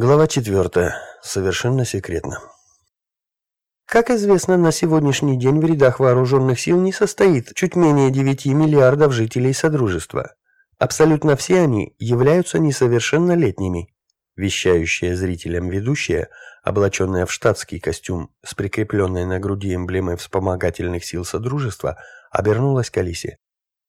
Глава 4. Совершенно секретно. Как известно, на сегодняшний день в рядах вооруженных сил не состоит чуть менее 9 миллиардов жителей Содружества. Абсолютно все они являются несовершеннолетними. Вещающая зрителям ведущая, облаченная в штатский костюм с прикрепленной на груди эмблемой вспомогательных сил Содружества, обернулась к Алисе.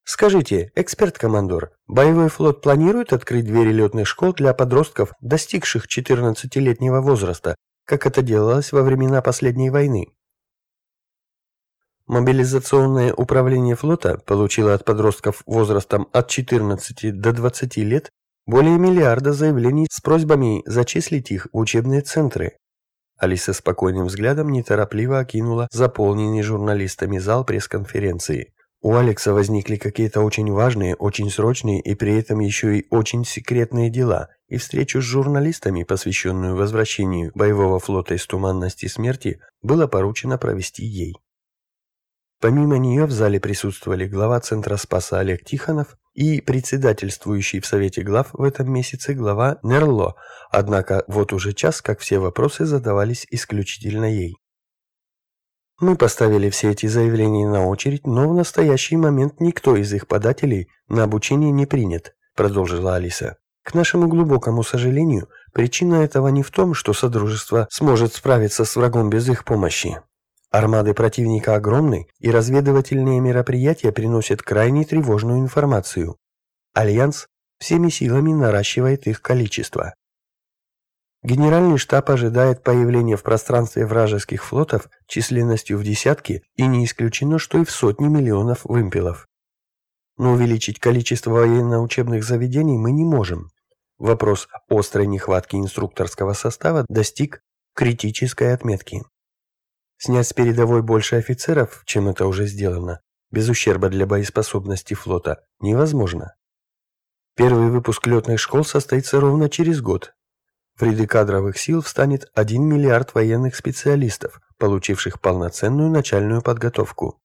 Скажите, эксперт-командор, боевой флот планирует открыть двери летных школ для подростков, достигших 14-летнего возраста, как это делалось во времена последней войны? Мобилизационное управление флота получило от подростков возрастом от 14 до 20 лет более миллиарда заявлений с просьбами зачислить их в учебные центры. Алиса спокойным взглядом неторопливо окинула заполненный журналистами зал пресс-конференции. У Алекса возникли какие-то очень важные, очень срочные и при этом еще и очень секретные дела, и встречу с журналистами, посвященную возвращению боевого флота из туманности смерти, было поручено провести ей. Помимо нее в зале присутствовали глава Центра Спаса Олег Тихонов и председательствующий в Совете глав в этом месяце глава Нерло, однако вот уже час, как все вопросы задавались исключительно ей. Мы поставили все эти заявления на очередь, но в настоящий момент никто из их подателей на обучение не принят, продолжила Алиса. К нашему глубокому сожалению, причина этого не в том, что Содружество сможет справиться с врагом без их помощи. Армады противника огромны, и разведывательные мероприятия приносят крайне тревожную информацию. Альянс всеми силами наращивает их количество. Генеральный штаб ожидает появления в пространстве вражеских флотов численностью в десятки и не исключено, что и в сотни миллионов вымпелов. Но увеличить количество военно-учебных заведений мы не можем. Вопрос острой нехватки инструкторского состава достиг критической отметки. Снять с передовой больше офицеров, чем это уже сделано, без ущерба для боеспособности флота, невозможно. Первый выпуск летных школ состоится ровно через год, ряды кадровых сил встанет 1 миллиард военных специалистов, получивших полноценную начальную подготовку.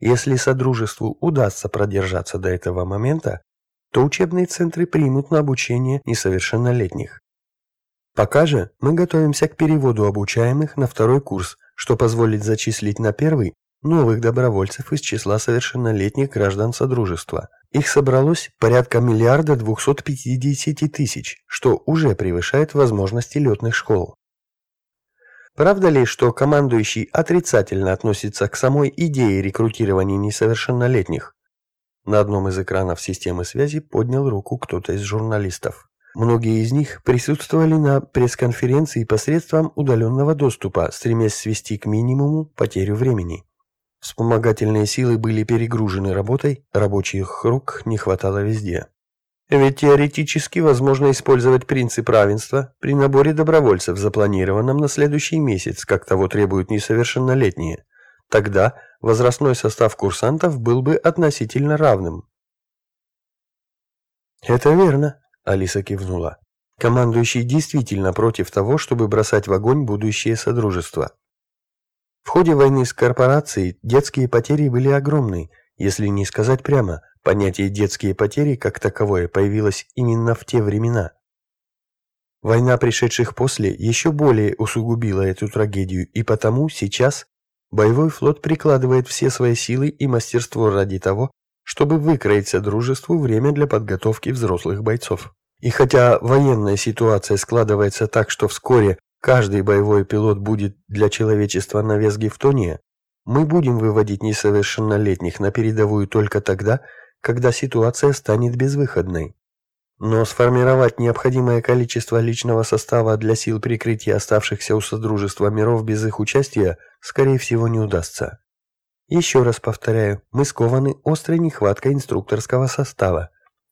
Если Содружеству удастся продержаться до этого момента, то учебные центры примут на обучение несовершеннолетних. Пока же мы готовимся к переводу обучаемых на второй курс, что позволит зачислить на первый новых добровольцев из числа совершеннолетних граждан Содружества. Их собралось порядка миллиарда 250 тысяч, что уже превышает возможности летных школ. Правда ли, что командующий отрицательно относится к самой идее рекрутирования несовершеннолетних? На одном из экранов системы связи поднял руку кто-то из журналистов. Многие из них присутствовали на пресс-конференции посредством удаленного доступа, стремясь свести к минимуму потерю времени. Вспомогательные силы были перегружены работой, рабочих рук не хватало везде. Ведь теоретически возможно использовать принцип равенства при наборе добровольцев, запланированном на следующий месяц, как того требуют несовершеннолетние. Тогда возрастной состав курсантов был бы относительно равным. «Это верно», — Алиса кивнула. «Командующий действительно против того, чтобы бросать в огонь будущее Содружество. В ходе войны с корпорацией детские потери были огромны, если не сказать прямо, понятие «детские потери» как таковое появилось именно в те времена. Война пришедших после еще более усугубила эту трагедию, и потому сейчас боевой флот прикладывает все свои силы и мастерство ради того, чтобы выкроить Содружеству время для подготовки взрослых бойцов. И хотя военная ситуация складывается так, что вскоре Каждый боевой пилот будет для человечества на вес Гефтония. Мы будем выводить несовершеннолетних на передовую только тогда, когда ситуация станет безвыходной. Но сформировать необходимое количество личного состава для сил прикрытия оставшихся у Содружества миров без их участия, скорее всего, не удастся. Еще раз повторяю, мы скованы острой нехваткой инструкторского состава.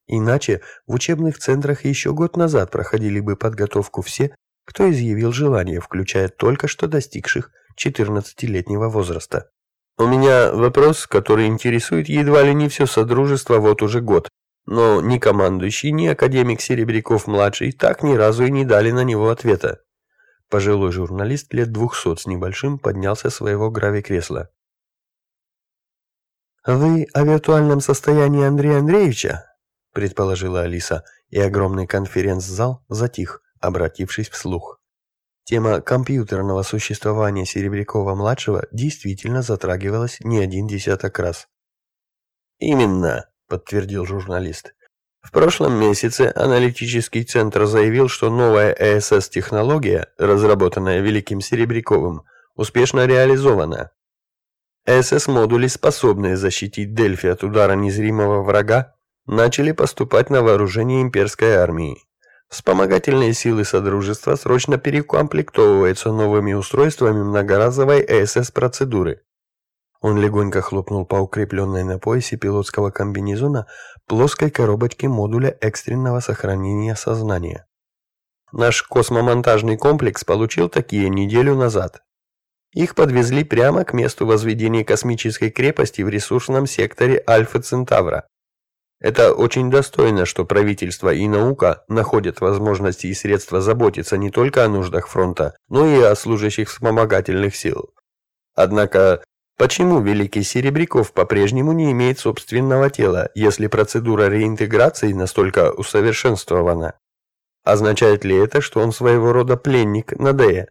Иначе в учебных центрах еще год назад проходили бы подготовку все, кто изъявил желание, включая только что достигших 14-летнего возраста. У меня вопрос, который интересует едва ли не все Содружество вот уже год, но ни командующий, ни академик Серебряков-младший так ни разу и не дали на него ответа. Пожилой журналист лет двухсот с небольшим поднялся своего грави-кресла. «Вы о виртуальном состоянии Андрея Андреевича?» предположила Алиса, и огромный конференц-зал затих, обратившись вслух. Тема компьютерного существования Серебрякова-младшего действительно затрагивалась не один десяток раз. «Именно», — подтвердил журналист. В прошлом месяце аналитический центр заявил, что новая ЭСС-технология, разработанная Великим Серебряковым, успешно реализована. ЭСС-модули, способные защитить Дельфи от удара незримого врага, начали поступать на вооружение имперской армии. Вспомогательные силы Содружества срочно перекомплектовываются новыми устройствами многоразовой ЭСС-процедуры. Он легонько хлопнул по укрепленной на поясе пилотского комбинезона плоской коробочке модуля экстренного сохранения сознания. Наш космомонтажный комплекс получил такие неделю назад. Их подвезли прямо к месту возведения космической крепости в ресурсном секторе Альфа Центавра. Это очень достойно, что правительство и наука находят возможности и средства заботиться не только о нуждах фронта, но и о служащих вспомогательных сил. Однако, почему Великий Серебряков по-прежнему не имеет собственного тела, если процедура реинтеграции настолько усовершенствована? Означает ли это, что он своего рода пленник на Дея?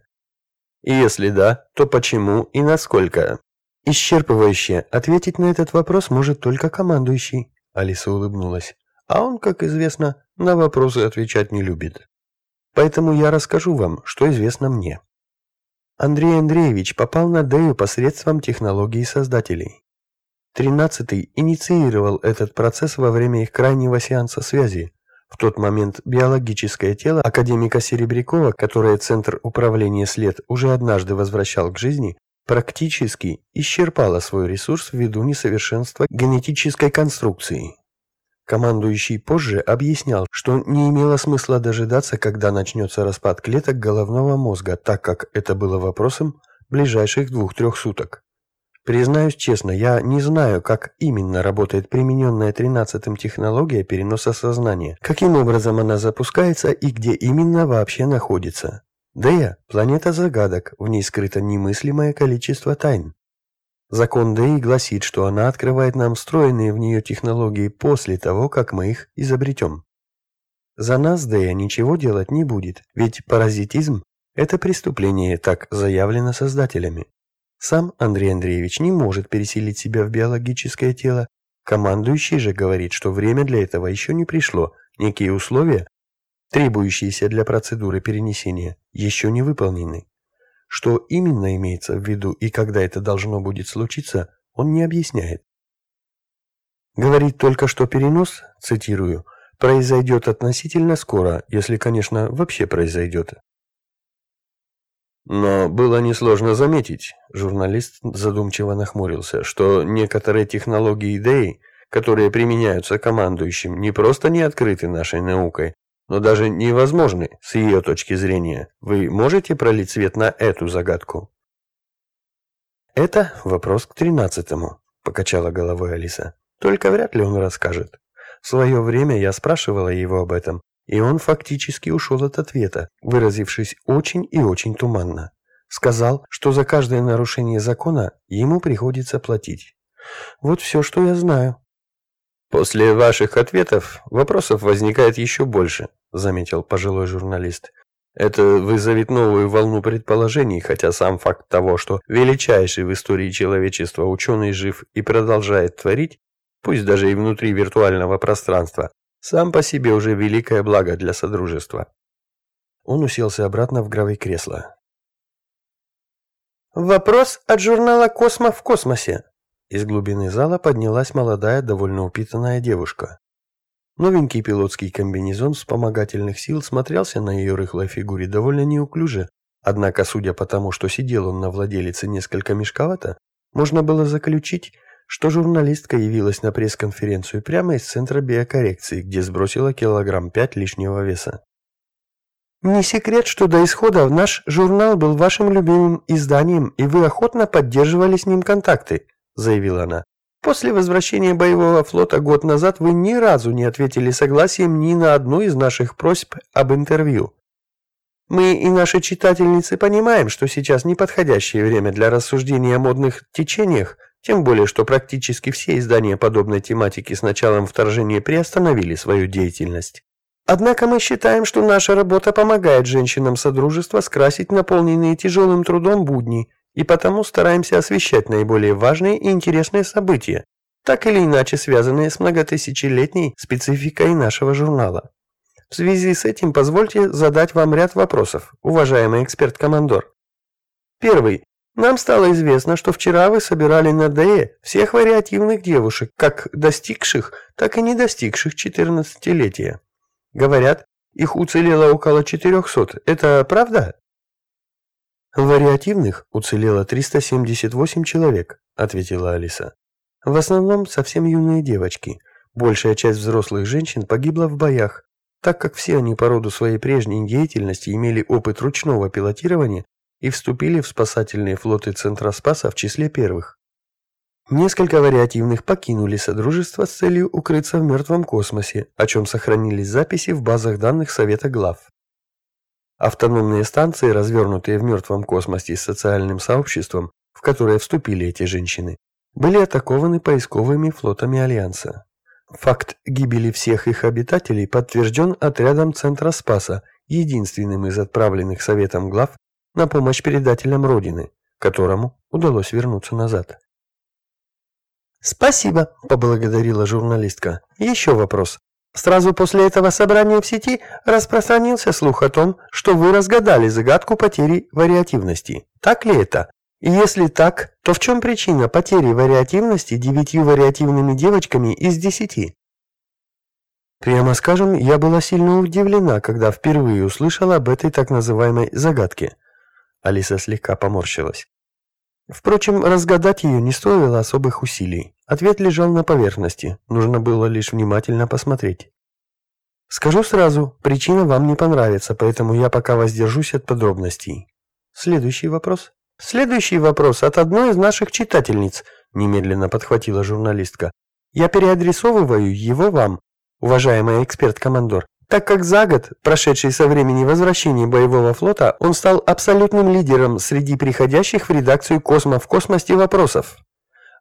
И если да, то почему и насколько? Исчерпывающе ответить на этот вопрос может только командующий. Алиса улыбнулась. А он, как известно, на вопросы отвечать не любит. Поэтому я расскажу вам, что известно мне. Андрей Андреевич попал на Дею посредством технологии создателей. Тринадцатый инициировал этот процесс во время их крайнего сеанса связи. В тот момент биологическое тело академика Серебрякова, которое Центр управления след уже однажды возвращал к жизни, практически исчерпала свой ресурс ввиду несовершенства генетической конструкции. Командующий позже объяснял, что не имело смысла дожидаться, когда начнется распад клеток головного мозга, так как это было вопросом ближайших двух-трех суток. Признаюсь честно, я не знаю, как именно работает примененная 13-м технология переноса сознания, каким образом она запускается и где именно вообще находится. Дея – планета загадок, в ней скрыто немыслимое количество тайн. Закон Деи гласит, что она открывает нам встроенные в нее технологии после того, как мы их изобретем. За нас Дея ничего делать не будет, ведь паразитизм – это преступление, так заявлено создателями. Сам Андрей Андреевич не может переселить себя в биологическое тело, командующий же говорит, что время для этого еще не пришло, некие условия требующиеся для процедуры перенесения, еще не выполнены. Что именно имеется в виду и когда это должно будет случиться, он не объясняет. Говорит только, что перенос, цитирую, произойдет относительно скоро, если, конечно, вообще произойдет. Но было несложно заметить, журналист задумчиво нахмурился, что некоторые технологии идеи, которые применяются командующим, не просто не открыты нашей наукой, но даже невозможны с ее точки зрения. Вы можете пролить свет на эту загадку? Это вопрос к тринадцатому, покачала головой Алиса. Только вряд ли он расскажет. В свое время я спрашивала его об этом, и он фактически ушел от ответа, выразившись очень и очень туманно. Сказал, что за каждое нарушение закона ему приходится платить. Вот все, что я знаю. После ваших ответов вопросов возникает еще больше, заметил пожилой журналист. Это вызовет новую волну предположений, хотя сам факт того, что величайший в истории человечества ученый жив и продолжает творить, пусть даже и внутри виртуального пространства, сам по себе уже великое благо для Содружества. Он уселся обратно в гравой кресло. «Вопрос от журнала «Космо в космосе», из глубины зала поднялась молодая, довольно упитанная девушка. Новенький пилотский комбинезон вспомогательных сил смотрелся на ее рыхлой фигуре довольно неуклюже, однако, судя по тому, что сидел он на владелице несколько мешковато, можно было заключить, что журналистка явилась на пресс-конференцию прямо из центра биокоррекции, где сбросила килограмм пять лишнего веса. «Не секрет, что до исхода наш журнал был вашим любимым изданием, и вы охотно поддерживали с ним контакты», заявила она. После возвращения боевого флота год назад вы ни разу не ответили согласием ни на одну из наших просьб об интервью. Мы и наши читательницы понимаем, что сейчас неподходящее время для рассуждения о модных течениях, тем более что практически все издания подобной тематики с началом вторжения приостановили свою деятельность. Однако мы считаем, что наша работа помогает женщинам Содружества скрасить наполненные тяжелым трудом будни, и потому стараемся освещать наиболее важные и интересные события, так или иначе связанные с многотысячелетней спецификой нашего журнала. В связи с этим позвольте задать вам ряд вопросов, уважаемый эксперт-командор. Первый. Нам стало известно, что вчера вы собирали на ДЭ всех вариативных девушек, как достигших, так и не достигших 14-летия. Говорят, их уцелело около 400. Это правда? Вариативных уцелело 378 человек, ответила Алиса. В основном совсем юные девочки. Большая часть взрослых женщин погибла в боях, так как все они по роду своей прежней деятельности имели опыт ручного пилотирования и вступили в спасательные флоты Центра Спаса в числе первых. Несколько вариативных покинули Содружество с целью укрыться в мертвом космосе, о чем сохранились записи в базах данных Совета глав. Автономные станции, развернутые в мертвом космосе с социальным сообществом, в которое вступили эти женщины, были атакованы поисковыми флотами Альянса. Факт гибели всех их обитателей подтвержден отрядом Центра Спаса, единственным из отправленных Советом глав на помощь передателям Родины, которому удалось вернуться назад. «Спасибо», – поблагодарила журналистка. «Еще вопрос. Сразу после этого собрания в сети распространился слух о том, что вы разгадали загадку потери вариативности. Так ли это? И если так, то в чем причина потери вариативности девятью вариативными девочками из десяти? Прямо скажем, я была сильно удивлена, когда впервые услышала об этой так называемой загадке. Алиса слегка поморщилась. Впрочем, разгадать ее не стоило особых усилий. Ответ лежал на поверхности, нужно было лишь внимательно посмотреть. Скажу сразу, причина вам не понравится, поэтому я пока воздержусь от подробностей. Следующий вопрос. Следующий вопрос от одной из наших читательниц, немедленно подхватила журналистка. Я переадресовываю его вам, уважаемый эксперт-командор, так как за год, прошедший со времени возвращения боевого флота, он стал абсолютным лидером среди приходящих в редакцию «Космо в космосте» вопросов.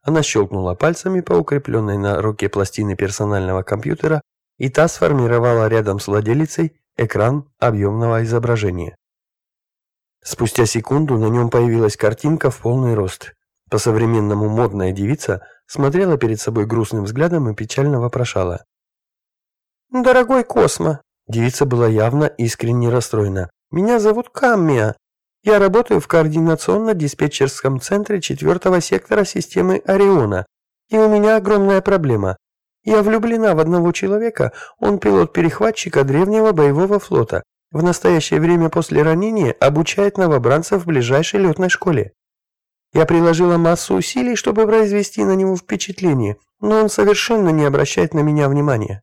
Она щелкнула пальцами по укрепленной на руке пластины персонального компьютера, и та сформировала рядом с владелицей экран объемного изображения. Спустя секунду на нем появилась картинка в полный рост. По-современному модная девица смотрела перед собой грустным взглядом и печально вопрошала. «Дорогой Космо!» Девица была явно искренне расстроена. «Меня зовут Каммия. Я работаю в координационно-диспетчерском центре четвертого сектора системы Ориона. И у меня огромная проблема. Я влюблена в одного человека, он пилот перехватчика древнего боевого флота. В настоящее время после ранения обучает новобранцев в ближайшей летной школе. Я приложила массу усилий, чтобы произвести на него впечатление, но он совершенно не обращает на меня внимания.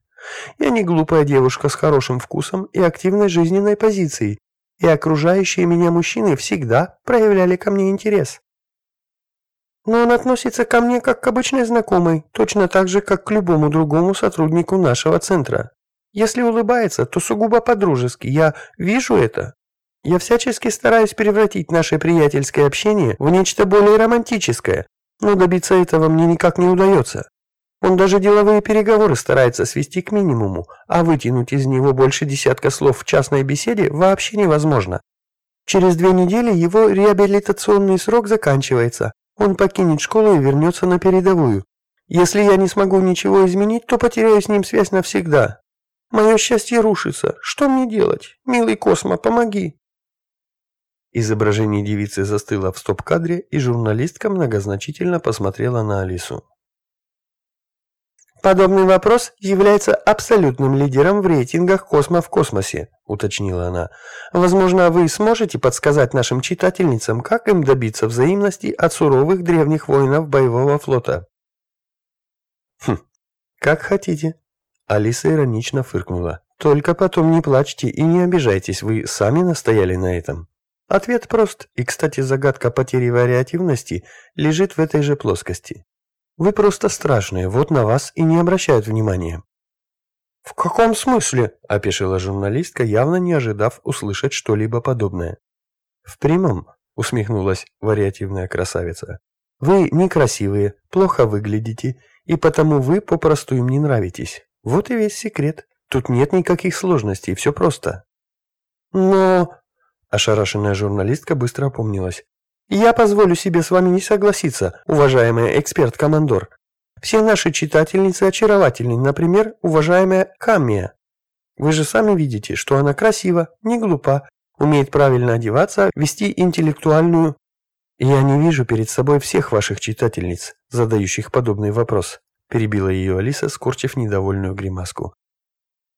Я не глупая девушка с хорошим вкусом и активной жизненной позицией, и окружающие меня мужчины всегда проявляли ко мне интерес. Но он относится ко мне как к обычной знакомой, точно так же, как к любому другому сотруднику нашего центра. Если улыбается, то сугубо по-дружески. Я вижу это. Я всячески стараюсь превратить наше приятельское общение в нечто более романтическое, но добиться этого мне никак не удается. Он даже деловые переговоры старается свести к минимуму, а вытянуть из него больше десятка слов в частной беседе вообще невозможно. Через две недели его реабилитационный срок заканчивается. Он покинет школу и вернется на передовую. Если я не смогу ничего изменить, то потеряю с ним связь навсегда. Мое счастье рушится. Что мне делать? Милый Космо, помоги!» Изображение девицы застыло в стоп-кадре, и журналистка многозначительно посмотрела на Алису. «Подобный вопрос является абсолютным лидером в рейтингах «Космо в космосе», — уточнила она. «Возможно, вы сможете подсказать нашим читательницам, как им добиться взаимности от суровых древних воинов боевого флота?» «Хм, как хотите», Алиса иронично фыркнула. «Только потом не плачьте и не обижайтесь, вы сами настояли на этом». Ответ прост, и, кстати, загадка потери вариативности лежит в этой же плоскости. Вы просто страшные, вот на вас и не обращают внимания. «В каком смысле?» – опешила журналистка, явно не ожидав услышать что-либо подобное. «В прямом», – усмехнулась вариативная красавица. «Вы некрасивые, плохо выглядите, и потому вы попросту им не нравитесь. Вот и весь секрет. Тут нет никаких сложностей, все просто. Но... Ошарашенная журналистка быстро опомнилась. «Я позволю себе с вами не согласиться, уважаемая эксперт-командор. Все наши читательницы очаровательны, например, уважаемая Камия. Вы же сами видите, что она красива, не глупа, умеет правильно одеваться, вести интеллектуальную... Я не вижу перед собой всех ваших читательниц, задающих подобный вопрос, перебила ее Алиса, скорчив недовольную гримаску.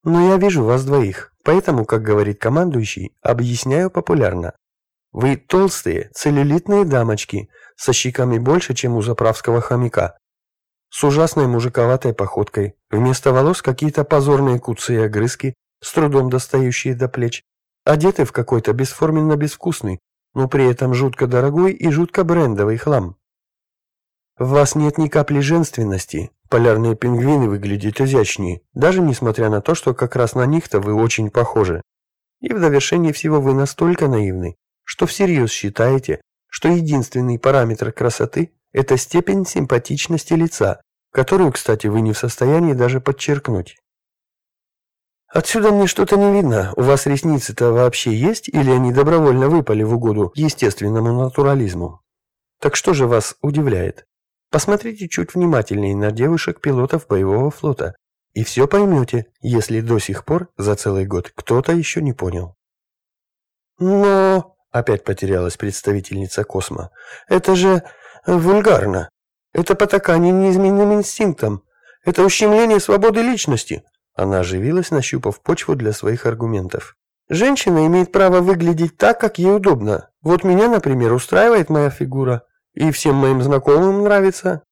Но я вижу вас двоих, поэтому, как говорит командующий, объясняю популярно. Вы толстые, целлюлитные дамочки, со щеками больше, чем у заправского хомяка, с ужасной мужиковатой походкой, вместо волос какие-то позорные куцы и огрызки, с трудом достающие до плеч, одеты в какой-то бесформенно безвкусный, но при этом жутко дорогой и жутко брендовый хлам. В вас нет ни капли женственности, полярные пингвины выглядят изящнее, даже несмотря на то, что как раз на них-то вы очень похожи. И в довершении всего вы настолько наивны, что всерьез считаете, что единственный параметр красоты – это степень симпатичности лица, которую, кстати, вы не в состоянии даже подчеркнуть. Отсюда мне что-то не видно. У вас ресницы-то вообще есть или они добровольно выпали в угоду естественному натурализму? Так что же вас удивляет? Посмотрите чуть внимательнее на девушек-пилотов боевого флота, и все поймете, если до сих пор за целый год кто-то еще не понял. Но, опять потерялась представительница Космо, это же вульгарно. Это потакание неизменным инстинктам. Это ущемление свободы личности. Она оживилась, нащупав почву для своих аргументов. Женщина имеет право выглядеть так, как ей удобно. Вот меня, например, устраивает моя фигура. И всем моим знакомым нравится.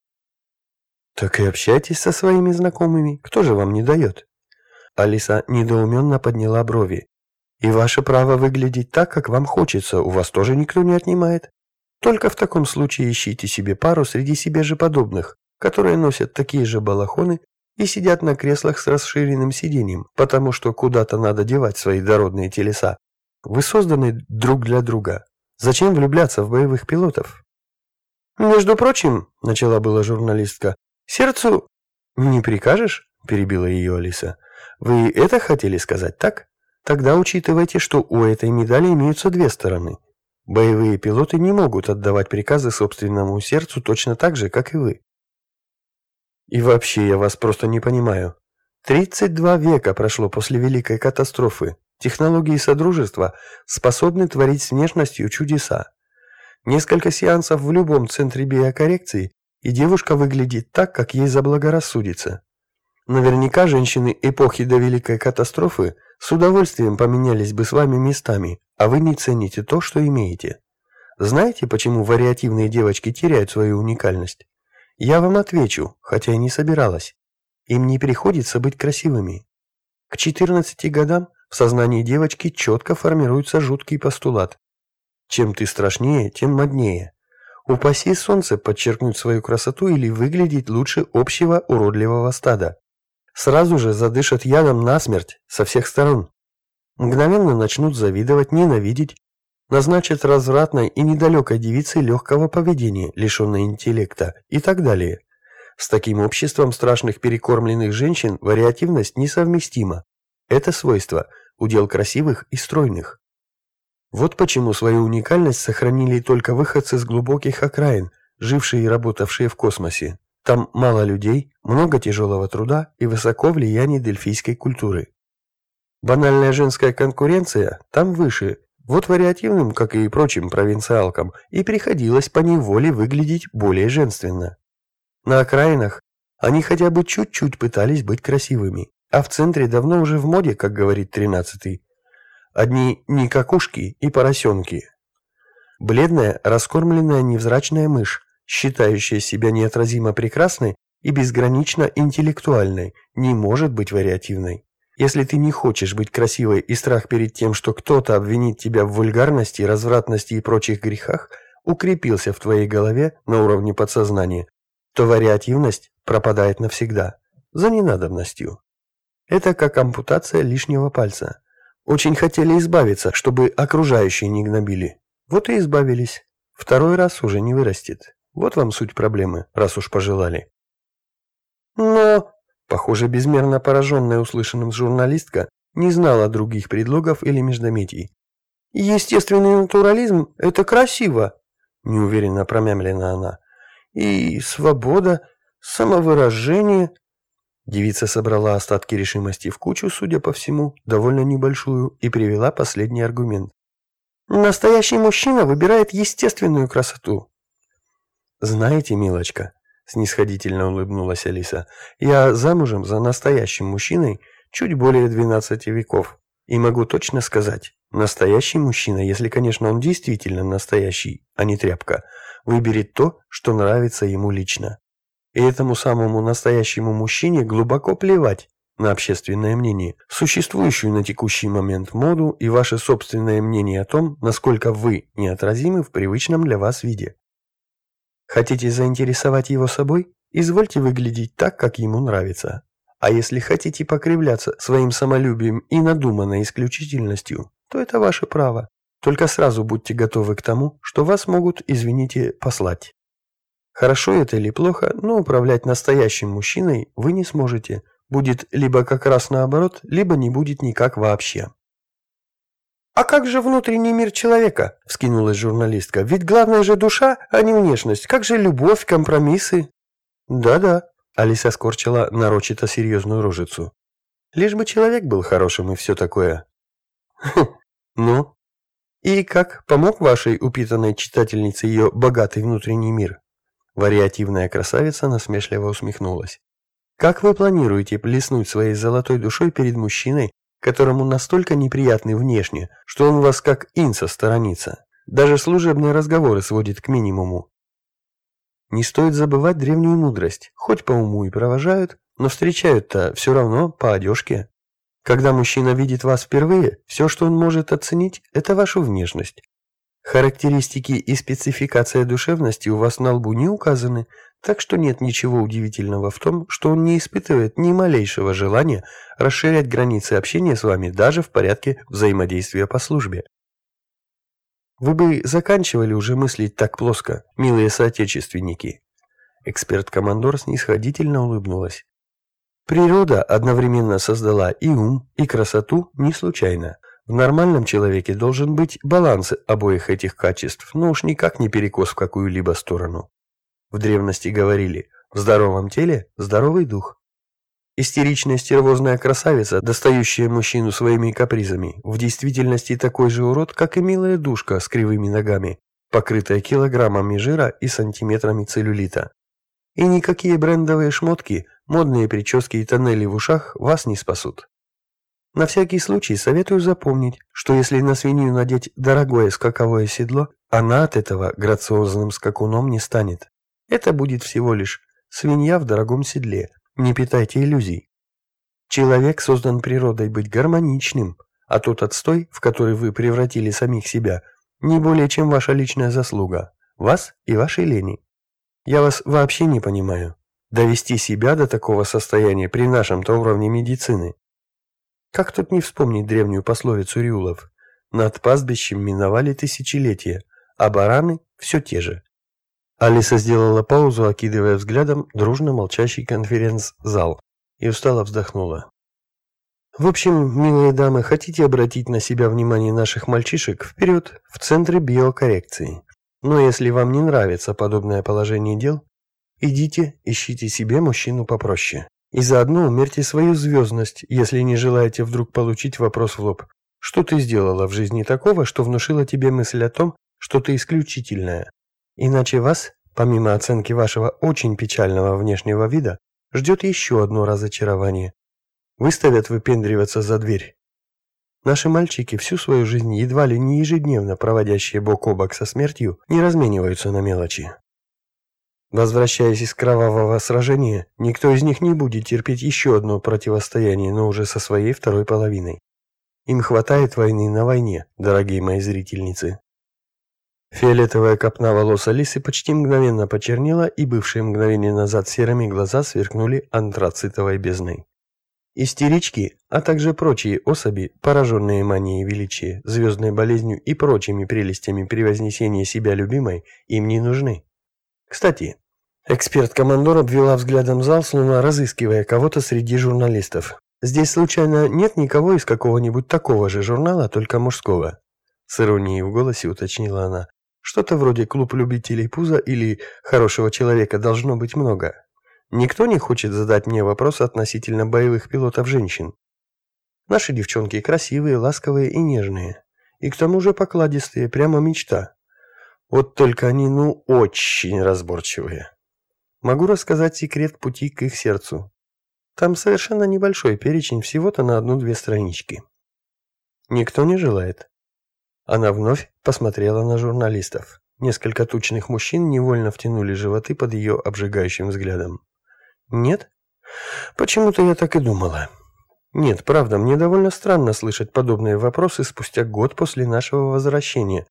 Так и общайтесь со своими знакомыми. Кто же вам не дает? Алиса недоуменно подняла брови. И ваше право выглядеть так, как вам хочется, у вас тоже никто не отнимает. Только в таком случае ищите себе пару среди себе же подобных, которые носят такие же балахоны и сидят на креслах с расширенным сиденьем, потому что куда-то надо девать свои дородные телеса. Вы созданы друг для друга. Зачем влюбляться в боевых пилотов? Между прочим, начала была журналистка, сердцу не прикажешь, перебила ее Алиса. Вы это хотели сказать, так? Тогда учитывайте, что у этой медали имеются две стороны. Боевые пилоты не могут отдавать приказы собственному сердцу точно так же, как и вы. И вообще, я вас просто не понимаю. 32 века прошло после Великой катастрофы. Технологии Содружества способны творить с внешностью чудеса. Несколько сеансов в любом центре биокоррекции, и девушка выглядит так, как ей заблагорассудится. Наверняка женщины эпохи до Великой катастрофы с удовольствием поменялись бы с вами местами, а вы не цените то, что имеете. Знаете, почему вариативные девочки теряют свою уникальность? Я вам отвечу, хотя и не собиралась. Им не приходится быть красивыми. К 14 годам в сознании девочки четко формируется жуткий постулат. Чем ты страшнее, тем моднее. Упаси солнце подчеркнуть свою красоту или выглядеть лучше общего уродливого стада. Сразу же задышат ядом насмерть со всех сторон. Мгновенно начнут завидовать, ненавидеть, назначат развратной и недалекой девицей легкого поведения, лишенной интеллекта и так далее. С таким обществом страшных перекормленных женщин вариативность несовместима. Это свойство – удел красивых и стройных. Вот почему свою уникальность сохранили только выходцы с глубоких окраин, жившие и работавшие в космосе. Там мало людей, много тяжелого труда и высоко влияние дельфийской культуры. Банальная женская конкуренция там выше. Вот вариативным, как и прочим провинциалкам, и приходилось по неволе выглядеть более женственно. На окраинах они хотя бы чуть-чуть пытались быть красивыми, а в центре давно уже в моде, как говорит тринадцатый. Одни никакушки и поросенки. Бледная, раскормленная невзрачная мышь, считающая себя неотразимо прекрасной и безгранично интеллектуальной, не может быть вариативной. Если ты не хочешь быть красивой и страх перед тем, что кто-то обвинит тебя в вульгарности, развратности и прочих грехах, укрепился в твоей голове на уровне подсознания, то вариативность пропадает навсегда, за ненадобностью. Это как ампутация лишнего пальца. Очень хотели избавиться, чтобы окружающие не гнобили. Вот и избавились. Второй раз уже не вырастет. Вот вам суть проблемы, раз уж пожелали. Но Похоже, безмерно пораженная услышанным журналистка не знала других предлогов или междометий. «Естественный натурализм – это красиво!» – неуверенно промямлена она. «И свобода, самовыражение...» Девица собрала остатки решимости в кучу, судя по всему, довольно небольшую, и привела последний аргумент. «Настоящий мужчина выбирает естественную красоту». «Знаете, милочка», – снисходительно улыбнулась Алиса, – «я замужем за настоящим мужчиной чуть более 12 веков, и могу точно сказать, настоящий мужчина, если, конечно, он действительно настоящий, а не тряпка, выберет то, что нравится ему лично. И этому самому настоящему мужчине глубоко плевать на общественное мнение, существующую на текущий момент моду и ваше собственное мнение о том, насколько вы неотразимы в привычном для вас виде. Хотите заинтересовать его собой? Извольте выглядеть так, как ему нравится. А если хотите покривляться своим самолюбием и надуманной исключительностью, то это ваше право. Только сразу будьте готовы к тому, что вас могут, извините, послать. Хорошо это или плохо, но управлять настоящим мужчиной вы не сможете. Будет либо как раз наоборот, либо не будет никак вообще. «А как же внутренний мир человека?» – вскинулась журналистка. «Ведь главное же душа, а не внешность. Как же любовь, компромиссы?» «Да-да», – Алиса скорчила нарочито серьезную рожицу. «Лишь бы человек был хорошим и все такое». «Хм, ну?» «И как помог вашей упитанной читательнице ее богатый внутренний мир?» Вариативная красавица насмешливо усмехнулась. «Как вы планируете плеснуть своей золотой душой перед мужчиной, которому настолько неприятный внешне, что он вас как инса сторонится? Даже служебные разговоры сводит к минимуму. Не стоит забывать древнюю мудрость. Хоть по уму и провожают, но встречают-то все равно по одежке. Когда мужчина видит вас впервые, все, что он может оценить, это вашу внешность. Характеристики и спецификация душевности у вас на лбу не указаны, так что нет ничего удивительного в том, что он не испытывает ни малейшего желания расширять границы общения с вами даже в порядке взаимодействия по службе. Вы бы заканчивали уже мыслить так плоско, милые соотечественники. Эксперт-командор снисходительно улыбнулась. Природа одновременно создала и ум, и красоту не случайно. В нормальном человеке должен быть баланс обоих этих качеств, но уж никак не перекос в какую-либо сторону. В древности говорили «в здоровом теле здоровый дух». Истеричная стервозная красавица, достающая мужчину своими капризами, в действительности такой же урод, как и милая душка с кривыми ногами, покрытая килограммами жира и сантиметрами целлюлита. И никакие брендовые шмотки, модные прически и тоннели в ушах вас не спасут. На всякий случай советую запомнить, что если на свинью надеть дорогое скаковое седло, она от этого грациозным скакуном не станет. Это будет всего лишь свинья в дорогом седле. Не питайте иллюзий. Человек создан природой быть гармоничным, а тот отстой, в который вы превратили самих себя, не более чем ваша личная заслуга. Вас и вашей лени. Я вас вообще не понимаю. Довести себя до такого состояния при нашем-то уровне медицины как тут не вспомнить древнюю пословицу Рюлов? Над пастбищем миновали тысячелетия, а бараны все те же. Алиса сделала паузу, окидывая взглядом дружно молчащий конференц-зал, и устало вздохнула. В общем, милые дамы, хотите обратить на себя внимание наших мальчишек вперед, в центре биокоррекции. Но если вам не нравится подобное положение дел, идите, ищите себе мужчину попроще. И заодно умерьте свою звездность, если не желаете вдруг получить вопрос в лоб. Что ты сделала в жизни такого, что внушило тебе мысль о том, что ты исключительная? Иначе вас, помимо оценки вашего очень печального внешнего вида, ждет еще одно разочарование. Выставят выпендриваться за дверь. Наши мальчики, всю свою жизнь едва ли не ежедневно проводящие бок о бок со смертью, не размениваются на мелочи. Возвращаясь из кровавого сражения, никто из них не будет терпеть еще одно противостояние, но уже со своей второй половиной. Им хватает войны на войне, дорогие мои зрительницы. Фиолетовая копна волос Алисы почти мгновенно почернела, и бывшие мгновение назад серыми глаза сверкнули антрацитовой бездной. Истерички, а также прочие особи, пораженные манией величия, звездной болезнью и прочими прелестями превознесения себя любимой, им не нужны. Кстати, Эксперт-командор обвела взглядом зал, словно разыскивая кого-то среди журналистов. «Здесь, случайно, нет никого из какого-нибудь такого же журнала, только мужского?» С иронией в голосе уточнила она. «Что-то вроде «Клуб любителей пуза» или «Хорошего человека должно быть много». Никто не хочет задать мне вопрос относительно боевых пилотов женщин. Наши девчонки красивые, ласковые и нежные. И к тому же покладистые, прямо мечта. Вот только они, ну, очень разборчивые. Могу рассказать секрет пути к их сердцу. Там совершенно небольшой перечень, всего-то на одну-две странички. Никто не желает. Она вновь посмотрела на журналистов. Несколько тучных мужчин невольно втянули животы под ее обжигающим взглядом. Нет? Почему-то я так и думала. Нет, правда, мне довольно странно слышать подобные вопросы спустя год после нашего возвращения.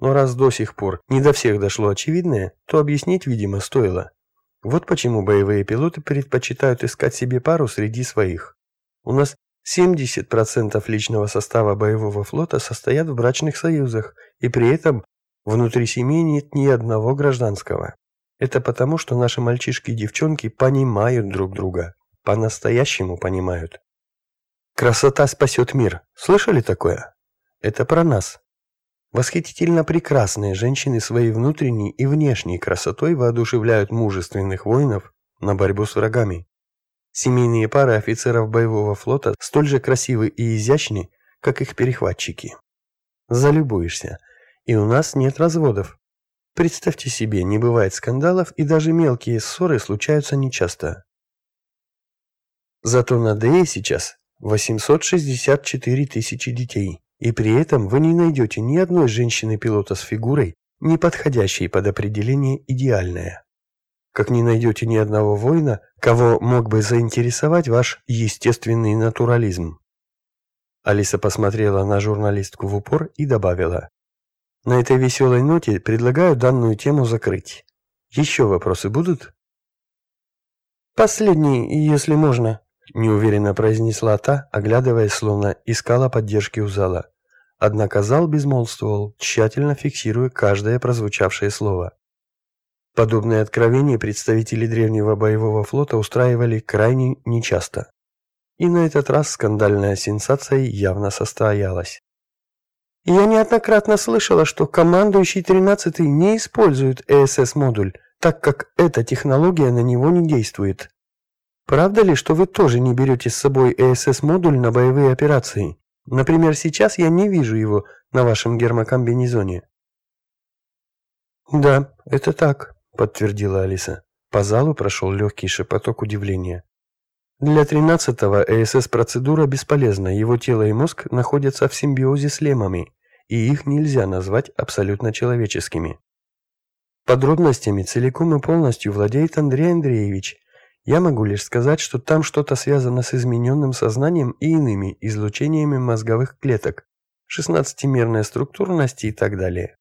Но раз до сих пор не до всех дошло очевидное, то объяснить, видимо, стоило. Вот почему боевые пилоты предпочитают искать себе пару среди своих. У нас 70% личного состава боевого флота состоят в брачных союзах, и при этом внутри семьи нет ни одного гражданского. Это потому, что наши мальчишки и девчонки понимают друг друга. По-настоящему понимают. Красота спасет мир. Слышали такое? Это про нас. Восхитительно прекрасные женщины своей внутренней и внешней красотой воодушевляют мужественных воинов на борьбу с врагами. Семейные пары офицеров боевого флота столь же красивы и изящны, как их перехватчики. Залюбуешься. И у нас нет разводов. Представьте себе, не бывает скандалов, и даже мелкие ссоры случаются нечасто. Зато на ДЭ сейчас 864 тысячи детей. И при этом вы не найдете ни одной женщины-пилота с фигурой, не подходящей под определение идеальная. Как не найдете ни одного воина, кого мог бы заинтересовать ваш естественный натурализм. Алиса посмотрела на журналистку в упор и добавила. На этой веселой ноте предлагаю данную тему закрыть. Еще вопросы будут? Последний, если можно, неуверенно произнесла та, оглядываясь, словно искала поддержки у зала. Однако зал безмолвствовал, тщательно фиксируя каждое прозвучавшее слово. Подобные откровения представители древнего боевого флота устраивали крайне нечасто. И на этот раз скандальная сенсация явно состоялась. Я неоднократно слышала, что командующий 13-й не использует ЭСС-модуль, так как эта технология на него не действует. Правда ли, что вы тоже не берете с собой ЭСС-модуль на боевые операции? Например, сейчас я не вижу его на вашем гермокомбинезоне. Да, это так, подтвердила Алиса. По залу прошел легкий шепоток удивления. Для тринадцатого ЭСС-процедура бесполезна, его тело и мозг находятся в симбиозе с лемами, и их нельзя назвать абсолютно человеческими. Подробностями целиком и полностью владеет Андрей Андреевич, я могу лишь сказать, что там что-то связано с измененным сознанием и иными излучениями мозговых клеток, 16-мерная структурность и так далее.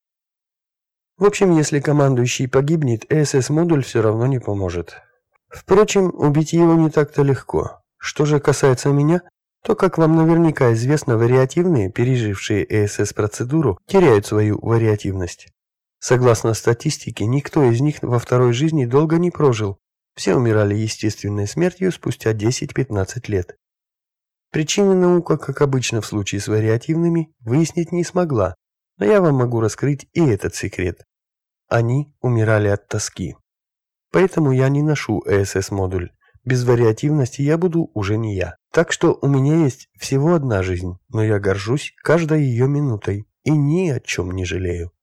В общем, если командующий погибнет, ЭСС-модуль все равно не поможет. Впрочем, убить его не так-то легко. Что же касается меня, то, как вам наверняка известно, вариативные, пережившие ЭСС-процедуру, теряют свою вариативность. Согласно статистике, никто из них во второй жизни долго не прожил, все умирали естественной смертью спустя 10-15 лет. Причины наука, как обычно в случае с вариативными, выяснить не смогла, но я вам могу раскрыть и этот секрет. Они умирали от тоски. Поэтому я не ношу ЭСС-модуль. Без вариативности я буду уже не я. Так что у меня есть всего одна жизнь, но я горжусь каждой ее минутой и ни о чем не жалею.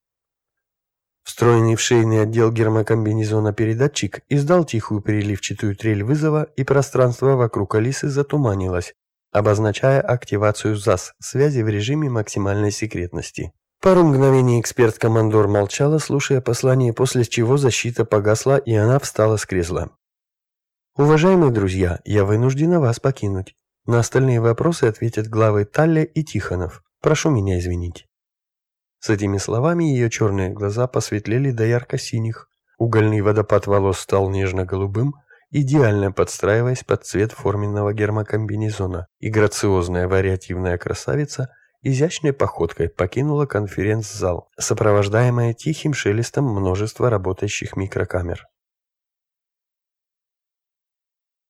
Встроенный в шейный отдел гермокомбинезона передатчик издал тихую переливчатую трель вызова, и пространство вокруг Алисы затуманилось, обозначая активацию ЗАС, связи в режиме максимальной секретности. Пару мгновений эксперт-командор молчала, слушая послание, после чего защита погасла, и она встала с кресла. «Уважаемые друзья, я вынуждена вас покинуть. На остальные вопросы ответят главы Талля и Тихонов. Прошу меня извинить». С этими словами ее черные глаза посветлели до ярко-синих. Угольный водопад волос стал нежно-голубым, идеально подстраиваясь под цвет форменного гермокомбинезона, и грациозная вариативная красавица изящной походкой покинула конференц-зал, сопровождаемая тихим шелестом множества работающих микрокамер.